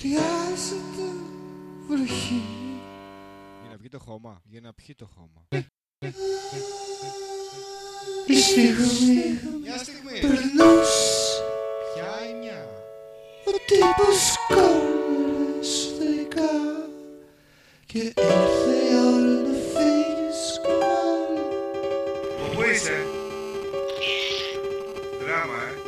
Χρειάζεται βροχή. Για να βγει το χώμα, για να πιει το χώμα. Η στιγμή περνούς Ποια εννιά Ο τύπος κόλλησε σφαιρικά Και ήρθε η ώρα να φύγεις κομμάλι Πού είσαι; Δράμα ε.